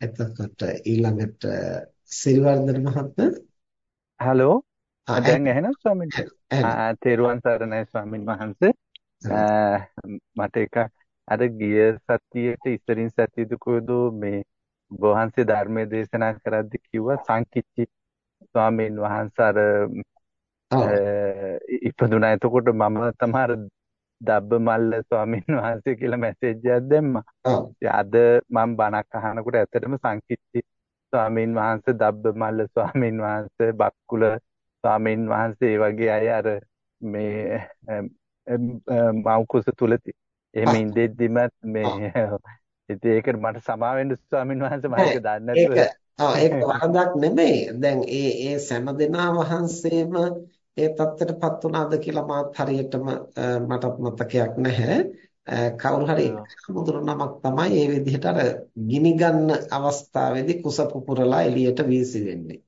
එතකොට ඊළඟට සිරිවර්ධන මහත්මයා. හලෝ ආ දැන් ඇහෙනවද ස්වාමීන්. ආ තෙරුවන් සරණයි ස්වාමීන් වහන්සේ. මට එක අර ගිය සතියේට ඉස්සරින් සතියේද මේ වහන්සේ ධර්මයේ දේශනා කරද්දී කිව්වා සංකිච්චි ස්වාමීන් වහන්සේ අර ඉපදුනා. එතකොට මම තමයි දබ්බමල්ල ස්වාමීන් වහන්සේ කියලා මැසේජ් එකක් දැම්මා. අද මම බණක් අහනකොට ඇත්තටම සංකිච්චි ස්වාමීන් වහන්සේ දබ්බමල්ල ස්වාමීන් වහන්සේ බක්කුල ස්වාමීන් වහන්සේ වගේ අය අර මේ මෞකුස තුල එහෙම ඉඳෙද්දිම මේ ඉතින් ඒකට මට සමා වෙන්න ස්වාමීන් වහන්සේ මම ඒක දන්නේ නැතුව ඒක වරදක් නෙමෙයි. දැන් ඒ ඒ සෑම දෙනා වහන්සේම ඒ தත්ත්වයටපත් වුණාද කියලා මාත් හරියටම මටත් මතකයක් නැහැ. කවුරු හරි මුදුර නමක් තමයි මේ විදිහට අර ගිනි ගන්න අවස්ථාවේදී කුස පුපුරලා එළියට වීසි වෙන්නේ.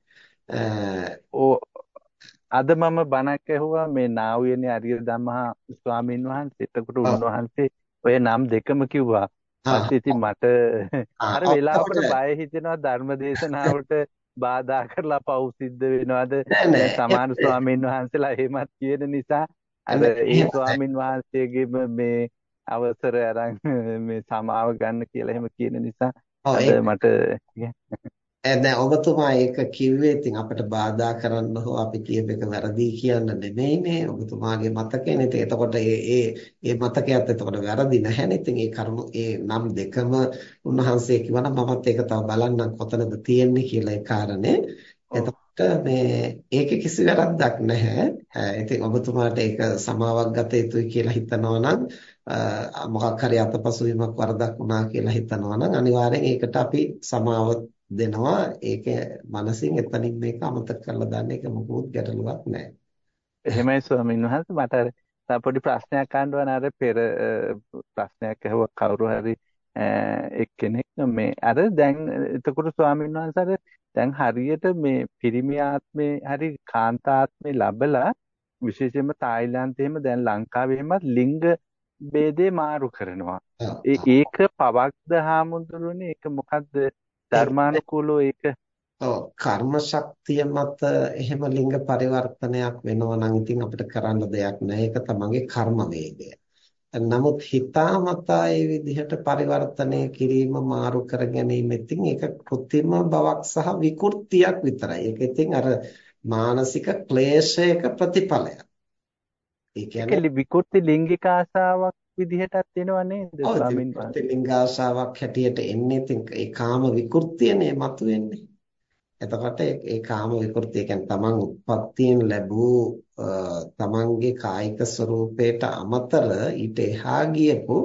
අද මම බණක් ඇහුවා මේ නාවියනේ අරිය ධම්මහා ස්වාමීන් වහන්සේ. එතකොට උන්වහන්සේ ඔය නම් දෙකම කිව්වා. ඊට ඉතින් මට අර වෙලාවට බය හිතෙනවා ධර්ම දේශනාවට බාධා කරලා පව් සිද්ධ වෙනවද සමාන ස්වාමීන් වහන්සේලා එහෙමත් කියන නිසා අර ඒ ස්වාමීන් වහන්සේගේම මේ අවසර අරන් මේ සමාව ගන්න කියලා එහෙම කියන නිසා මට දැන් ඔබතුමා ඒක කිව්වේ ඉතින් අපිට බාධා කරන්න හෝ අපි කියප එක වැරදි කියන්න නෙමෙයිනේ ඔබතුමාගේ මතකයනේ ඉතින් එතකොට ඒ ඒ ඒ මතකයත් එතකොට වැරදි නැහැනේ ඉතින් ඒ කරුණු ඒ නම් දෙකම උන්වහන්සේ කිව්වනම් මමත් ඒක තව බලන්නම් කොතනද තියෙන්නේ කියලා ඒ කාරණේ. එතකොට මේ ඒකේ කිසි වැරද්දක් නැහැ. ඉතින් ඔබතුමාට ඒක සමාවක් ගත යුතුයි කියලා හිතනවා නම් මොකක් හරි අතපසුවීමක් වරදක් වුණා කියලා හිතනවා නම් අනිවාර්යෙන් ඒකට අපි සමාව දෙනවා. ඒක මනසින් එතනින් මේක අමතක කරලා දාන්න එක මොකුත් ගැටලුවක් නැහැ. එහෙමයි ස්වාමීන් වහන්සේ. මට අර පොඩි ප්‍රශ්නයක් අහන්න අර පෙර ප්‍රශ්නයක් අහුවා කවුරු හරි එක්කෙනෙක්. මේ අර දැන් එතකොට ස්වාමීන් වහන්සේ දැන් හරියට මේ පිරිමි ආත්මේ හරි කාන්තාත්මේ ලැබලා විශේෂයෙන්ම තායිලන්තයේම දැන් ලංකාවේමත් ලිංග ભેදේ මාරු කරනවා. ඒක පවක්ද හාමුදුරනේ ඒක මොකද්ද ධර්මානුකූලව ඒක ඔව් කර්ම ශක්තිය මත එහෙම ලිංග පරිවර්තනයක් වෙනවා නම් ඉතින් අපිට කරන්න දෙයක් නැහැ. ඒක තමන්ගේ කර්ම වේගය. නමුත් හිතාමතා ඒ විදිහට පරිවර්තනය කිරීම මාරු කර ගැනීම ඉතින් ඒක કૃත්‍රිම බවක් සහ විකෘතියක් විතරයි. ඒක ඉතින් අර මානසික ක්ලේශයක ප්‍රතිඵලයක්. ඒ කියන්නේ විකෘති ලිංගික ආසාවක් විදිහටත් එනව නේද ස්වාමීන් වහන්සේ? ලිංග ආසාවක් හැටියට එන්නේ ඉතින් ඒ කාම විකෘතියනේ මතුවෙන්නේ. එතකොට ඒ කාම විකෘතිය කියන්නේ තමන් උත්පත්තියෙන් ලැබූ තමන්ගේ කායික ස්වરૂපයට අමතර ඊට එහා ගියපු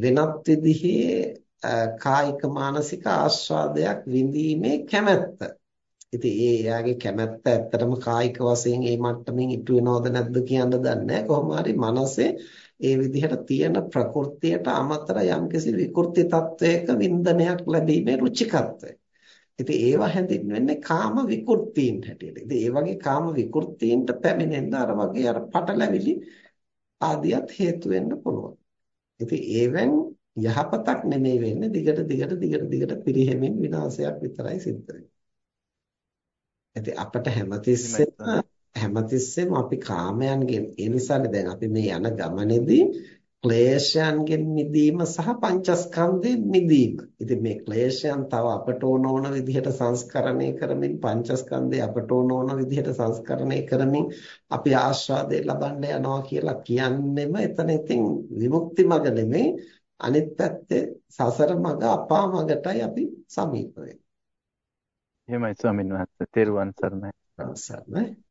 වෙනත් විදිහේ කායික මානසික ආස්වාදයක් විඳීමේ කැමැත්ත. ඉතින් ඒ එයාගේ කැමැත්ත ඇත්තටම කායික වශයෙන් ඒ මට්ටමින් ඉටු වෙනවද නැද්ද කියන්න දන්නේ කොහොම හරි මනසේ ඒ විදිහට තියෙන ප්‍රകൃතියට අමතර යම්කිසි විකෘති තත්වයක වින්දනයක් ලැබීමේ රුචිකත්වය. ඉතින් ඒවා හැඳින්වෙන්නේ කාම විකෘතීන් හැටියට. ඉතින් ඒ වගේ කාම විකෘතීන්ට පැමිණෙන්න අර වගේ අර පටලැවිලි ආදියත් හේතු වෙන්න පුළුවන්. ඉතින් ඒවෙන් යහපතක් නෙමෙයි වෙන්නේ දිගට දිගට දිගට දිගට පිරිහෙමින් විනාශයක් විතරයි සිද්ධ වෙන්නේ. ඉතින් අපිට හැමතිස්සෙම හැමතිස්සෙම අපි කාමයන්ගෙන් ඒ නිසානේ දැන් අපි මේ යන ගමනේදී ක්ලේශයන්ගෙන් මිදීම සහ පංචස්කන්ධයෙන් මිදීම. ඉතින් මේ ක්ලේශයන් තව අපට ඕන ඕන විදිහට සංස්කරණය කරමින් පංචස්කන්ධය අපට ඕන ඕන විදිහට සංස්කරණය කරමින් අපි ආස්වාදේ ලබන්න යනවා කියලා කියන්නෙම එතන ඉතින් විමුක්ති මඟ නෙමෙයි අනිත් පැත්තේ සසර මඟ අපා මඟටයි අපි සමීප වෙන්නේ. එහෙමයි ස්වාමීන් වහන්සේ තෙරුවන් සරණයි. සරණයි.